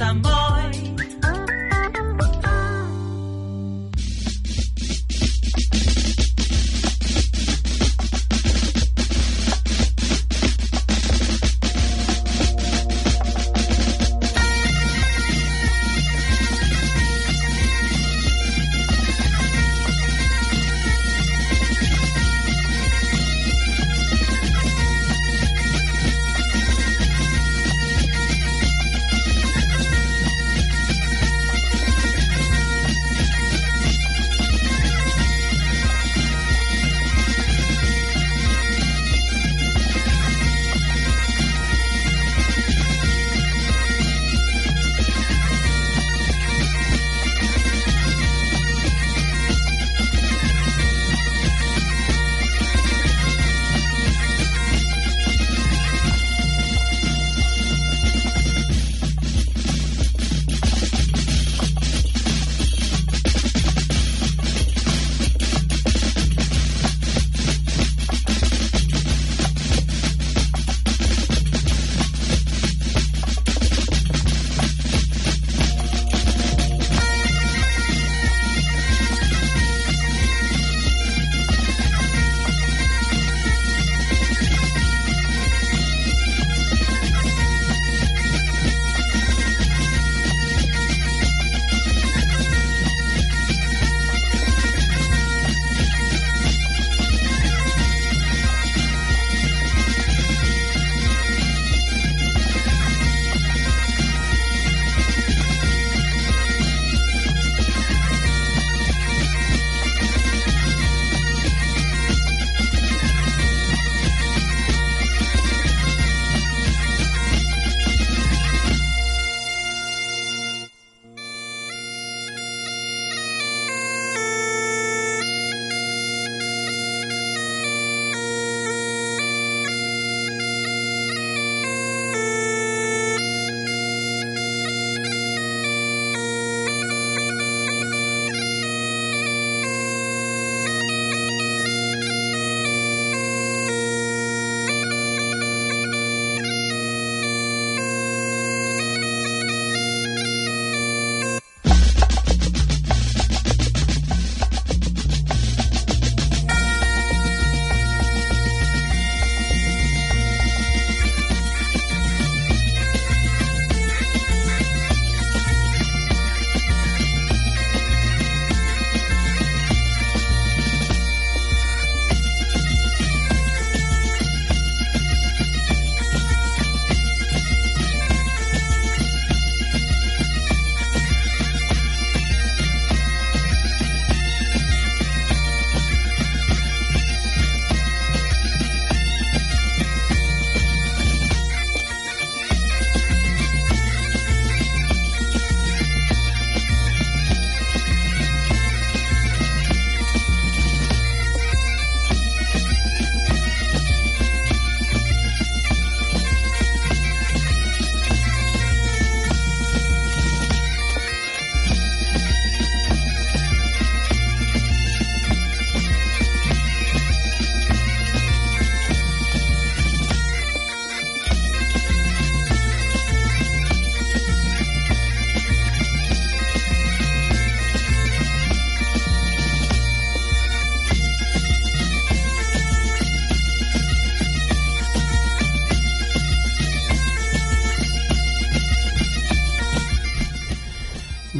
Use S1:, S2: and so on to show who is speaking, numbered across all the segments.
S1: amor.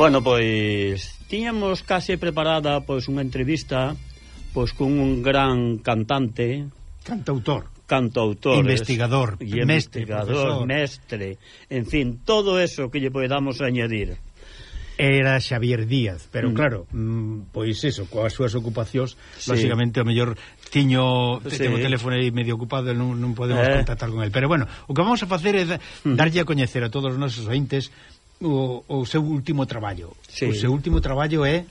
S2: Bueno, pois tiñamos case preparada pois unha entrevista pois con un gran cantante,
S3: cantautor,
S2: cantautor,
S3: investigador,
S2: e investigador,
S3: mestre,
S2: mestre, en fin, todo eso que lle podamos añadir.
S3: Era Xavier Díaz, pero
S2: mm.
S3: claro, mm, pois eso, coas súas ocupacións,
S2: sí.
S3: lógicamente o mellor tiño
S2: sí.
S3: o teléfono aí medio ocupado non, non podemos
S2: eh.
S3: contactar con el pero bueno, o que vamos a facer é
S2: mm.
S3: darlle a coñecer a todos os nosos ointes o, o seu último traballo.
S2: Sí.
S3: O seu último traballo é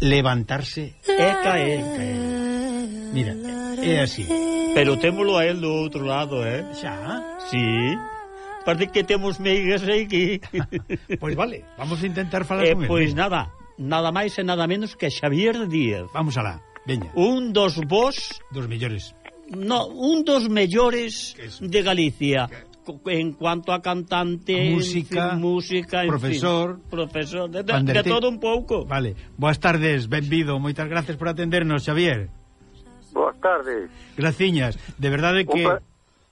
S3: levantarse
S2: e caer. caer.
S3: Mira, é así.
S2: Pero témolo a él do outro lado, eh?
S3: Xa?
S2: Sí. Parece que temos meigas aí que...
S3: pois vale, vamos a intentar falar
S2: eh,
S3: con
S2: pois nada, nada máis e nada menos que Xavier Díaz.
S3: Vamos alá, veña.
S2: Un dos vos...
S3: Dos millores.
S2: No, un dos mellores de Galicia en cuanto a cantante,
S3: música,
S2: en fin, música en
S3: profesor,
S2: fin, profesor de, de, todo un pouco.
S3: Vale. Boas tardes, benvido. Moitas gracias por atendernos, Xavier.
S1: Boas tardes.
S3: Graciñas. De verdade que
S1: un,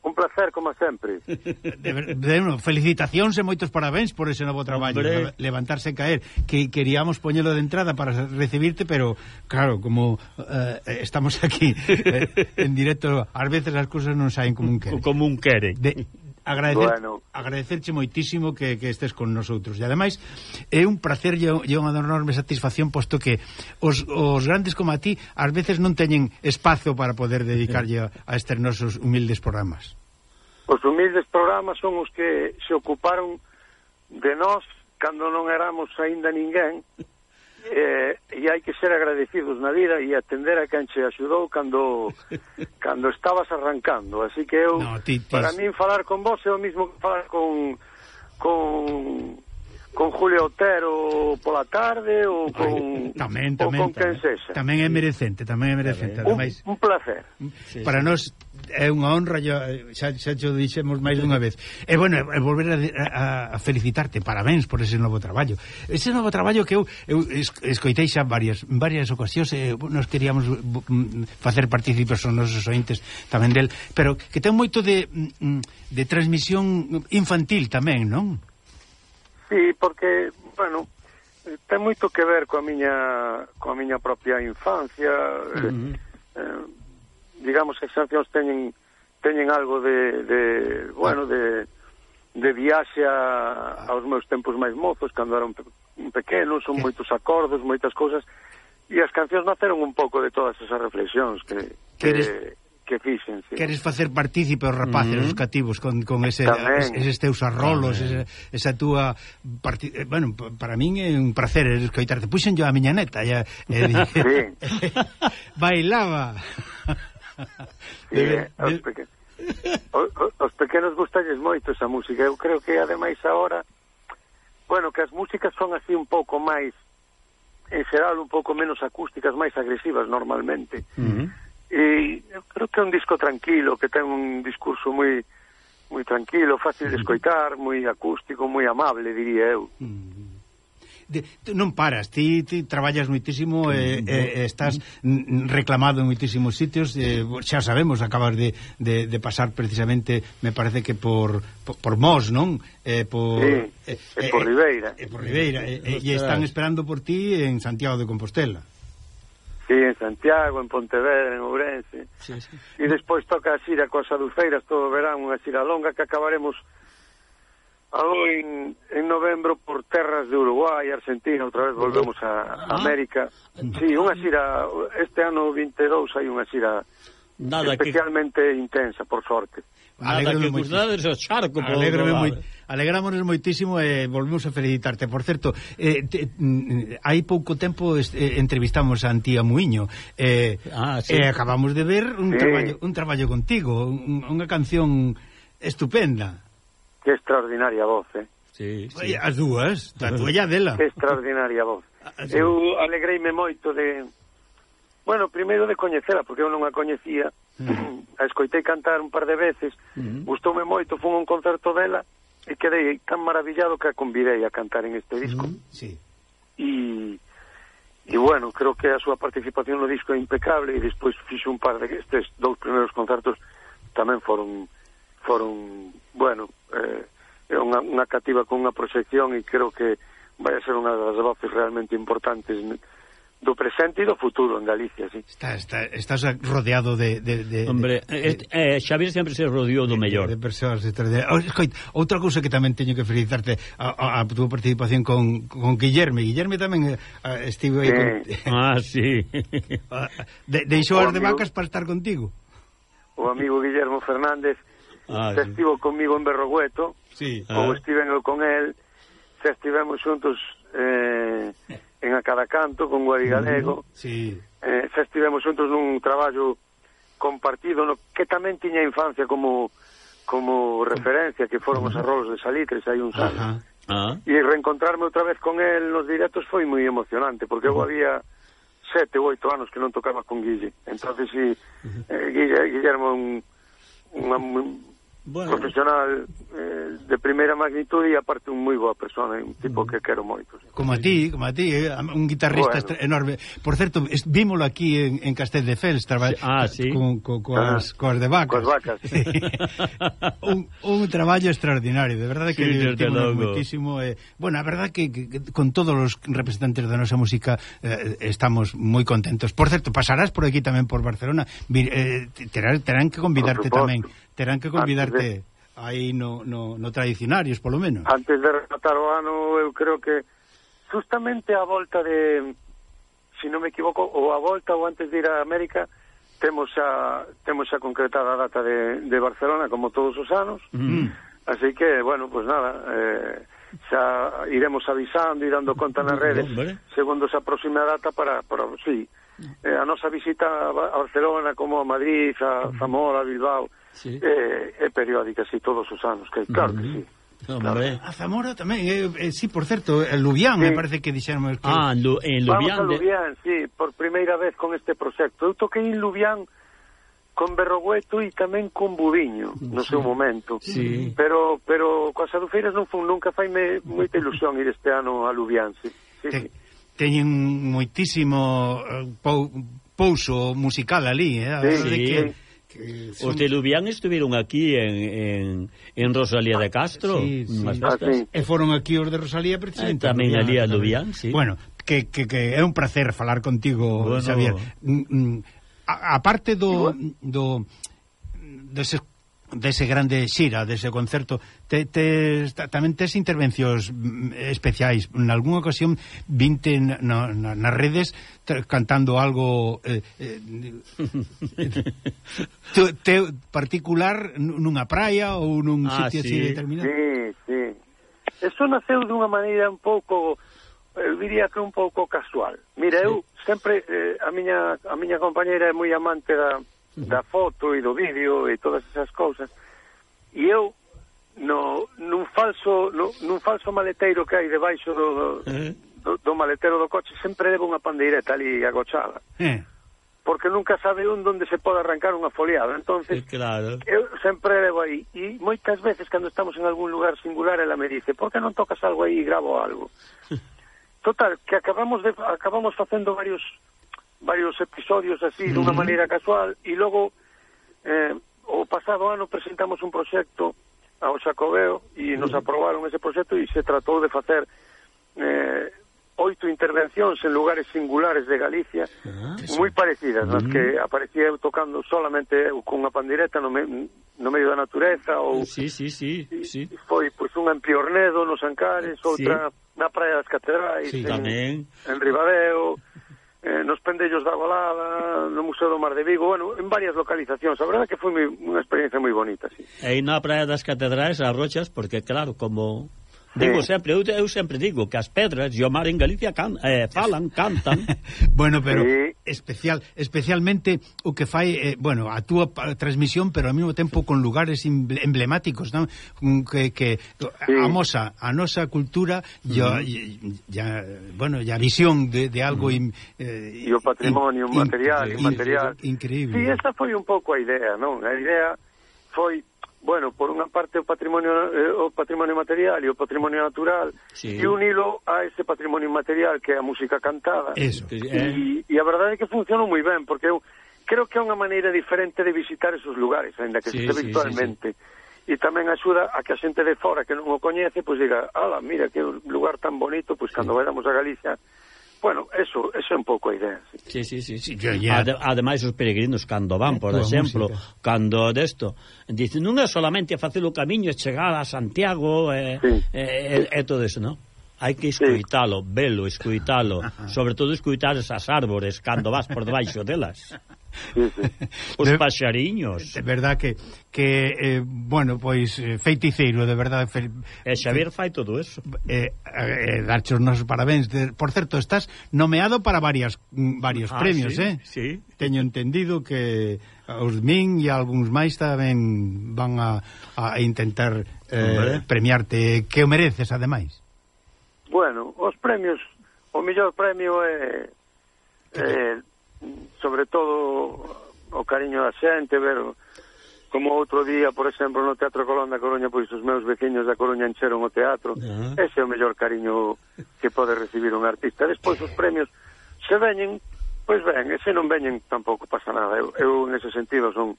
S1: un placer como sempre.
S3: De, ver, de, felicitacións e moitos parabéns por ese novo traballo,
S2: Hombre.
S3: levantarse e caer, que queríamos poñelo de entrada para recibirte, pero claro, como eh, estamos aquí eh, en directo, ás veces as cousas non saen como un quere.
S2: Como un quere.
S3: De, agradecer,
S1: bueno.
S3: agradecerche moitísimo que, que estés con nosotros e ademais é un placer e unha enorme satisfacción posto que os, os grandes como a ti ás veces non teñen espazo para poder dedicarlle a, a estes nosos humildes programas
S1: Os humildes programas son os que se ocuparon de nós cando non éramos aínda ninguén eh, e hai que ser agradecidos na vida e atender a quen che axudou cando cando estabas arrancando, así que eu
S3: no, ti, ti...
S1: para min falar con vos é o mismo que falar con con con Julio Otero pola tarde ou con
S3: tamén, tamén, ou
S1: con quen sexa.
S3: Tamén é merecente, tamén é merecente,
S1: un,
S3: ademais.
S1: Un placer.
S2: Sí,
S3: Para
S2: sí.
S3: nós é unha honra, yo, xa, xa xo dixemos máis dunha vez. E bueno, e volver a, a, a felicitarte, parabéns por ese novo traballo. Ese novo traballo que eu, eu escoitei xa varias varias ocasións, e nos queríamos mm, facer partícipes os nosos ointes tamén del, pero que ten moito de, mm, mm, de transmisión infantil tamén, non?
S1: Sí, porque, bueno, ten moito que ver coa miña coa miña propia infancia. Eh,
S2: uh -huh.
S1: eh, digamos que as cancións teñen teñen algo de, de bueno, de de viaxe a, aos meus tempos máis mozos, cando era un, un pequeno, son moitos acordos, moitas cousas, e as cancións naceron un pouco de todas esas reflexións que... que, que eres que fíxense.
S3: Queres facer partícipe os rapaces,
S2: mm -hmm.
S3: os cativos con, con ese,
S1: Tamén.
S3: eses teus arrolos, ese, esa túa parti... Eh, bueno, para min é un placer escoitarte. Puxen yo a miña neta e, e dije,
S1: sí.
S3: bailaba.
S1: Sí,
S3: de,
S1: eh,
S3: de...
S1: Os, peque... os, os pequenos gustalles moito esa música. Eu creo que ademais agora bueno, que as músicas son así un pouco máis en xeral un pouco menos acústicas, máis agresivas normalmente.
S2: Uh
S1: -huh. E creo que é un disco tranquilo, que ten un discurso moi moi tranquilo, fácil de escoitar, moi acústico, moi amable, diría eu.
S3: De, De, non paras, ti, ti traballas moitísimo e eh, eh, estás reclamado en moitísimos sitios eh, xa sabemos, acabas de, de, de pasar precisamente, me parece que por por, por Mos, non? Eh, por,
S1: sí, eh, por Ribeira.
S3: eh, por Ribeira, e, eh, e están esperando por ti en Santiago de Compostela.
S1: Sí, en Santiago, en Pontevedra, en Ourense.
S2: Sí, sí.
S1: E despois toca a xira coas adufeiras todo o verán, unha xira longa que acabaremos algo en, en novembro por terras de Uruguai, Argentina, outra vez volvemos a,
S2: a
S1: América. Sí, unha xira, este ano 22 hai unha xira
S2: Nada
S1: especialmente que... intensa, por sorte.
S3: Alegro
S2: que gustades o charco
S3: Alégrame moi, Alegrámonos moitísimo e eh, volvemos a felicitarte Por certo, eh, te, mm, hai pouco tempo eh, entrevistamos a Antía Muiño eh,
S2: ah, sí.
S3: eh, Acabamos de ver un,
S1: sí.
S3: traballo, un traballo contigo un, Unha canción estupenda
S1: Que extraordinaria voz, eh?
S2: Sí, sí.
S3: As dúas, da tuya dela
S1: Que extraordinaria voz
S3: ah,
S1: Eu alegreime moito de Bueno, primeiro de coñecela, porque eu non a coñecía, uh -huh. a escoitei cantar un par de veces,
S2: uh -huh.
S1: gustoume moito, fun un concerto dela, e quedei tan maravillado que a convidei a cantar en este disco.
S3: Mm, sí.
S1: E e bueno, creo que a súa participación no disco é impecable e despois fixo un par de estes dous primeiros concertos tamén foron foron, bueno, eh, unha, unha cativa con unha proxección e creo que vai a ser unha das voces realmente importantes do presente e do futuro en Galicia, sí.
S3: Está, está, estás rodeado de... de, de
S2: Hombre,
S3: de, eh,
S2: este, eh, Xavier sempre se rodeou do mellor.
S3: De persoas extraordinarias. Oh, escoit, outra cousa que tamén teño que felicitarte a, a, a túa participación con, con Guillerme. Guillerme tamén a, estive aí
S1: sí.
S3: con...
S2: Ah, sí.
S3: Ah, de, deixou as de vacas para estar contigo.
S1: O amigo Guillermo Fernández
S2: ah,
S1: se
S2: sí.
S1: estivo comigo en Berrogueto,
S3: sí.
S1: ou ah. con el, se estivemos xuntos... Eh, en A Cada Canto con Guari Galego.
S3: Sí.
S1: Eh, xa estivemos xuntos nun traballo compartido no que tamén tiña infancia como como referencia que foron os arrolos de Salitres hai uns anos.
S2: Ah.
S1: E reencontrarme outra vez con el nos directos foi moi emocionante porque eu había sete ou oito anos que non tocaba con Guille. Entonces, si, eh, Guille, Guillermo un, unha
S2: bueno.
S1: profesional eh, de primeira magnitud e aparte un moi boa persona, un tipo que quero moito. Sí.
S3: Como a ti, como a ti, eh, un guitarrista
S1: bueno.
S3: enorme. Por certo, es, vímolo aquí en, en Castel de Fels, traba,
S2: ah, sí.
S3: con, con, coas, ah, coas de vacas.
S1: Coas vacas. Sí.
S3: un, un traballo extraordinario, de verdade que
S2: sí,
S3: divertimos moitísimo. Eh, bueno, a verdade que, que, que con todos os representantes da nosa música eh, estamos moi contentos. Por certo, pasarás por aquí tamén por Barcelona, vir, eh, terán, terán que convidarte tamén Terán que convidarte de, aí no, no, no tradicionarios, polo menos.
S1: Antes de rematar o ano, eu creo que justamente a volta de, se si non me equivoco, ou a volta ou antes de ir a América, temos xa, temos xa concretada a data de, de Barcelona, como todos os anos,
S2: mm.
S1: así que, bueno, pues nada, eh, xa iremos avisando e dando conta nas redes, segundo se aproxime a data para, para sí, eh, a nosa visita a Barcelona como a Madrid, a Zamora, a Bilbao,
S2: sí.
S1: eh, é periódica, sí, todos os anos, que claro uh -huh. que sí.
S2: Claro.
S3: A Zamora tamén, eh, eh, sí, por certo, a Lubián,
S1: sí.
S3: me parece que dixeron que...
S2: Ah, en, Lu en Lubián.
S1: Vamos
S2: a
S1: Lubián, de... sí, por primeira vez con este proxecto. Eu toquei en Lubián con Berrogueto e tamén con Budiño no seu momento.
S2: Sí.
S1: Pero pero coas adufeiras non fun nunca faime moita ilusión ir este ano a Lubián, sí. sí,
S3: te,
S1: sí
S3: teñen moitísimo eh, pou, pouso musical ali, eh? A
S1: sí,
S2: sí.
S3: que, que.
S2: Os de Lubián estiveron aquí en, en, en Rosalía de Castro
S3: sí, sí.
S1: Ah, sí.
S3: e foron aquí os de Rosalía precisamente
S2: eh, tamén ali a Lubián sí.
S3: bueno, que, que, que é un placer falar contigo
S2: bueno...
S3: Xavier mm, mm, a, a parte do, do deses dese grande xira, dese concerto te, te, tamén tes intervencións mm, especiais en algunha ocasión vinte na, na, nas redes te, cantando algo eh, eh, te, te, particular nunha praia ou nun
S2: ah,
S3: sitio
S2: sí.
S3: así determinado
S1: sí, sí. eso naceu dunha maneira un pouco eu diría que un pouco casual mira, sí. eu sempre eh, a, miña, a miña compañera é moi amante da da foto e do vídeo e todas esas cousas. E eu no nun falso no, nun falso maleteiro que hai debaixo do, do,
S2: eh.
S1: do maletero do coche sempre levo unha pandeireta ali agochada.
S3: Eh.
S1: Porque nunca sabe un onde se pode arrancar unha foliada. Entonces,
S2: eh, claro.
S1: eu sempre levo aí. E moitas veces, cando estamos en algún lugar singular, ela me dice, por que non tocas algo aí e gravo algo? Total, que acabamos de, acabamos facendo varios varios episodios así de unha maneira casual e logo eh, o pasado ano presentamos un proxecto ao Xacobeo e nos aprobaron ese proxecto e se tratou de facer eh, oito intervencións en lugares singulares de Galicia moi parecidas, nas que aparecía eu tocando solamente eu unha pandireta no, me, no medio da natureza ou
S2: sí, sí, sí, sí.
S1: foi pois unha en Piornedo, nos Ancares, outra sí. na Praia das Catedrais,
S3: sí,
S1: en,
S2: tamén.
S1: en Ribadeo, eh, nos Pendellos da Golada, no Museo do Mar de Vigo, bueno, en varias localizacións. A verdade que foi moi, unha experiencia moi bonita, sí.
S2: E na Praia das Catedrais, as Rochas, porque claro, como Digo sempre, eu, eu sempre digo que as pedras e o mar en Galicia can, eh, falan, cantan.
S3: bueno, pero
S1: sí.
S3: especial especialmente o que fai, eh, bueno, a túa transmisión, pero ao mesmo tempo con lugares emblemáticos, non? Que, que
S1: sí.
S3: amosa a nosa cultura e uh -huh. bueno, ya a visión de, de algo uh eh,
S1: e o patrimonio
S3: in,
S1: material,
S3: in,
S1: inmaterial.
S3: Increíble.
S1: Sí, esa foi un pouco a idea, non? A idea foi Bueno, por unha parte o patrimonio eh, o patrimonio material e o patrimonio natural
S2: sí.
S1: e unilo a ese patrimonio material que é a música cantada.
S3: Eso.
S2: E, eh.
S1: e a verdade é que funciona moi ben porque eu creo que é unha maneira diferente de visitar esos lugares, ainda que
S2: sí,
S1: se
S2: sí,
S1: virtualmente. Sí, sí. E tamén axuda a que a xente de fora que non o coñece, pois diga, ala, mira que lugar tan bonito, pois sí. cando vayamos a Galicia Bueno, eso, eso é un pouco a idea. Sí,
S2: sí, sí. sí,
S3: sí. Yo, yeah.
S2: Ade, ademais, os peregrinos, cando van, por
S3: eh,
S2: exemplo,
S3: música.
S2: cando desto, dicen, non é solamente facer o camiño, e chegar a Santiago e eh,
S1: sí.
S2: eh, eh, eh, todo eso, non? hai que escuitalo, velo, escuitalo, sobre todo escuitar esas árbores cando vas por debaixo delas.
S1: Sí, sí.
S2: Os
S3: de,
S2: paxariños.
S3: De verdad que, que eh, bueno, pois eh, feiticeiro, de verdade. Fe,
S2: e Xavier fai todo eso.
S3: Eh, eh, darche os nosos parabéns. De, por certo, estás nomeado para varias mm, varios
S2: ah,
S3: premios,
S2: sí,
S3: eh?
S2: Sí.
S3: Teño entendido que os min e algúns máis tamén van a, a intentar eh, premiarte, que o mereces, ademais.
S1: Bueno, os premios, o mellor premio é... Eh, sobre todo o cariño da xente, ver como outro día, por exemplo, no Teatro Colón da Coruña, pois os meus veciños da Coruña encheron o teatro.
S2: Uh -huh.
S1: Ese é o mellor cariño que pode recibir un artista. Despois os premios se veñen, pois ben, e se non veñen tampouco pasa nada. Eu, eu nese sentido son,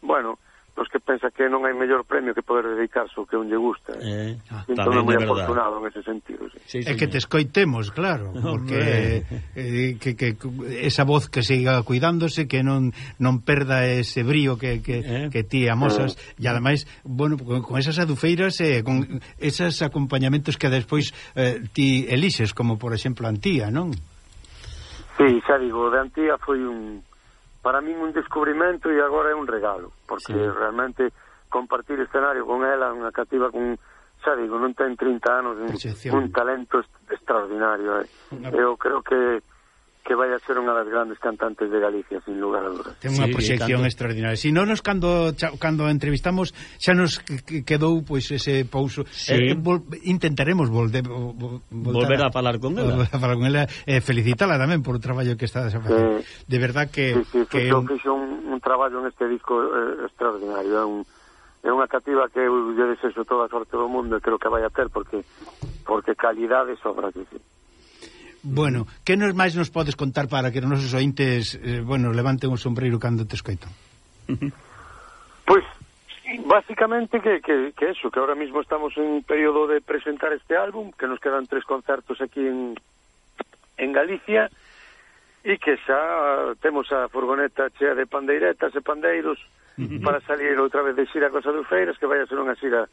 S1: bueno, los que pensa que non hai mellor premio que poder dedicarse ao que un lle gusta.
S2: Eh, ah,
S1: entón
S2: é moi
S1: afortunado en ese sentido. Sí.
S2: Sí,
S3: é que te escoitemos, claro, porque eh, que, que esa voz que siga cuidándose, que non non perda ese brío que, que,
S2: eh?
S3: que ti amosas, eh. e ademais, bueno, con, con esas adufeiras, eh, con esos acompañamentos que despois eh, ti elixes, como por exemplo Antía, non?
S1: Sí, xa digo, de Antía foi un para min un descubrimento e agora é un regalo, porque
S2: sí.
S1: realmente compartir escenario con ela, unha cativa con, xa digo, non ten 30 anos, un,
S3: Percepción.
S1: un talento extraordinario. Eh. Eu creo que que vai a ser unha das grandes cantantes de Galicia, sin lugar a dudas.
S3: Ten unha
S2: sí,
S3: proxección
S2: tanto...
S3: extraordinaria. Si non nos cando cha, cando entrevistamos xa nos quedou pois ese pouso.
S2: Sí.
S3: Eh, vol, intentaremos volver
S2: volver a, falar con ela.
S3: Volver a falar con ela, eh, felicitala tamén por o traballo que está a
S1: facer.
S3: Eh, de verdad que
S1: sí, sí,
S3: que
S1: fixo, fixo un, un traballo neste disco eh, extraordinario, é un É unha cativa que eu desexo toda a sorte do mundo e creo que vai a ter porque porque calidade sobra que sí.
S3: Bueno, que nos máis nos podes contar para que os nosos ointes, eh, bueno, levanten o sombreiro cando te escoitan?
S1: Pois, Básicamente que, que, que eso, que ahora mismo estamos en período de presentar este álbum, que nos quedan tres concertos aquí en, en Galicia, e que xa temos a furgoneta chea de pandeiretas e pandeiros uh -huh. para salir outra vez de xira con Feiras, que vai a ser unha xira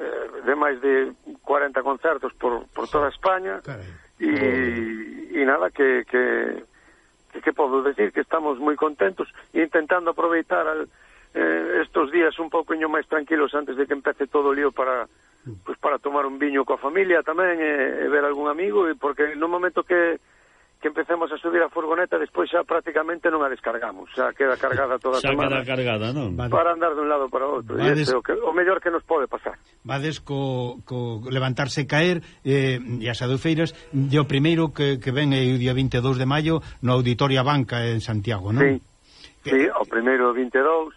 S1: eh, de máis de 40 concertos por, por toda España.
S3: Carai
S1: E, e nada, que, que, que, que podo decir? Que estamos moi contentos e intentando aproveitar al, eh, estos días un poucoño máis tranquilos antes de que empece todo o lío para pues, para tomar un viño coa familia tamén e, eh, e ver algún amigo e porque no momento que que empecemos a subir a furgoneta despois xa prácticamente non a descargamos xa queda cargada toda a
S2: xa
S1: semana
S2: queda cargada, non?
S3: Vale.
S1: para andar de un lado para outro
S3: Vades...
S1: e o, que, o mellor que nos pode pasar
S3: Vades co, co levantarse e caer eh, e as adufeiras e o primeiro que, que ven é o día 22 de maio no Auditoria Banca en Santiago, non?
S1: Sí, que... sí o primeiro 22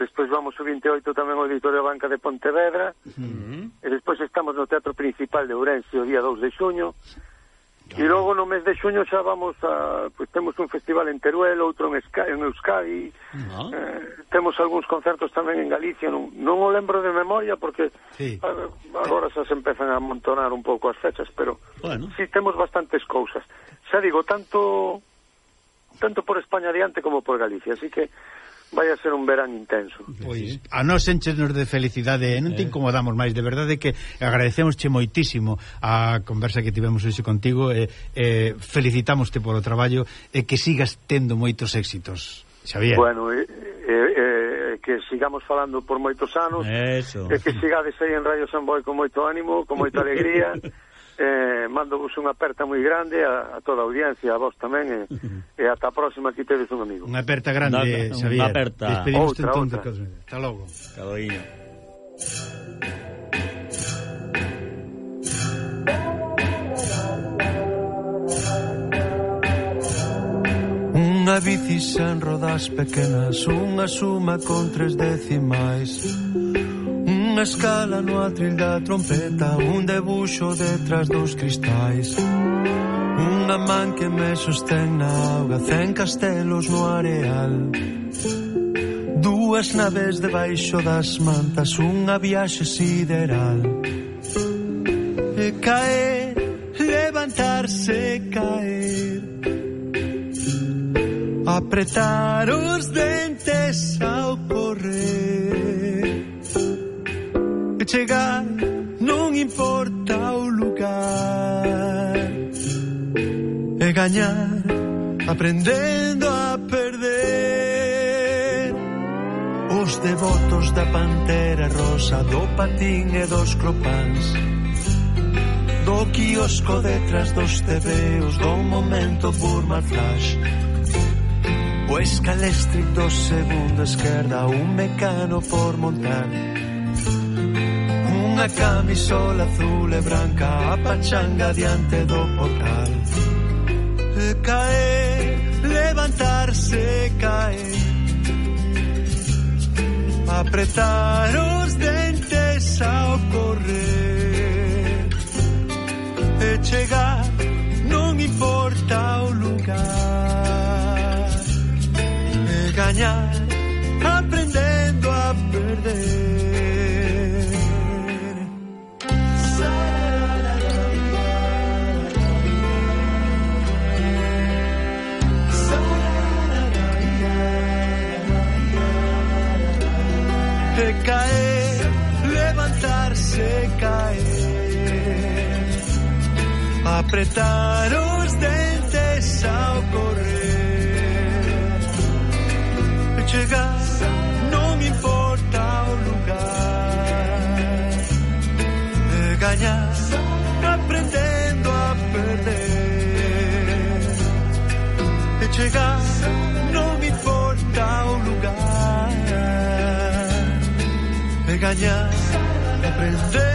S1: despois vamos o 28 tamén ao Auditorio Banca de Pontevedra,
S2: uh -huh.
S1: e despois estamos no Teatro Principal de Ourense o día 2 de xuño, E logo no mes de xuño xa vamos a... Pois temos un festival en Teruel, outro en, Esca, en Euskadi.
S2: No.
S1: Eh, temos algúns concertos tamén en Galicia. Non, non o lembro de memoria porque
S3: sí.
S1: a, agora xa se empezan a amontonar un pouco as fechas, pero
S2: bueno.
S1: sí temos bastantes cousas. Xa digo, tanto tanto por España adiante como por Galicia. Así que vai a ser un verán intenso.
S3: Pois, a nos enchenos de felicidade, non te eh. incomodamos máis, de verdade que agradecemosche moitísimo a conversa que tivemos hoxe contigo e, e felicitámoste polo traballo e que sigas tendo moitos éxitos. Xavier.
S1: Bueno, e, e, e, que sigamos falando por moitos anos
S2: Eso.
S1: e que sigades aí en Radio San Boi con moito ánimo, con moita alegría eh, mando vos unha aperta moi grande a, a toda a audiencia, a vos tamén e, e ata a próxima que tedes un amigo
S3: unha aperta grande,
S2: eh, no,
S3: Xavier unha
S2: aperta.
S3: despedimos
S1: outra,
S3: entón
S1: outra.
S3: de hasta logo
S2: Cadoinho.
S4: Unha bici sen rodas pequenas Unha suma con tres decimais Unha escala no atril da trompeta Un debuxo detrás dos cristais. Unha man que me sostén na auga Cen castelos no areal. Dúas naves debaixo das mantas Unha viaxe sideral. E caer, levantarse, caer. Apretar os dentes, a chegar non importa o lugar. e gañar aprendendo a perder. Os devotos da pantera rosa do patín e dos cropáns do quiosco detrás dos tebeos do momento Burma Flash. O escalestri do segundo esquerda un mecano por montar. Unha camisola azul e branca A pachanga diante do portal E caer, levantarse, caer apretar os dentes ao correr. E chegar non importa o lugar. E apretar os dentes ao correr, chegar, non importa o lugar, e ganhar, aprendendo a perder, chegar, non importa o lugar. De gañar aprendendo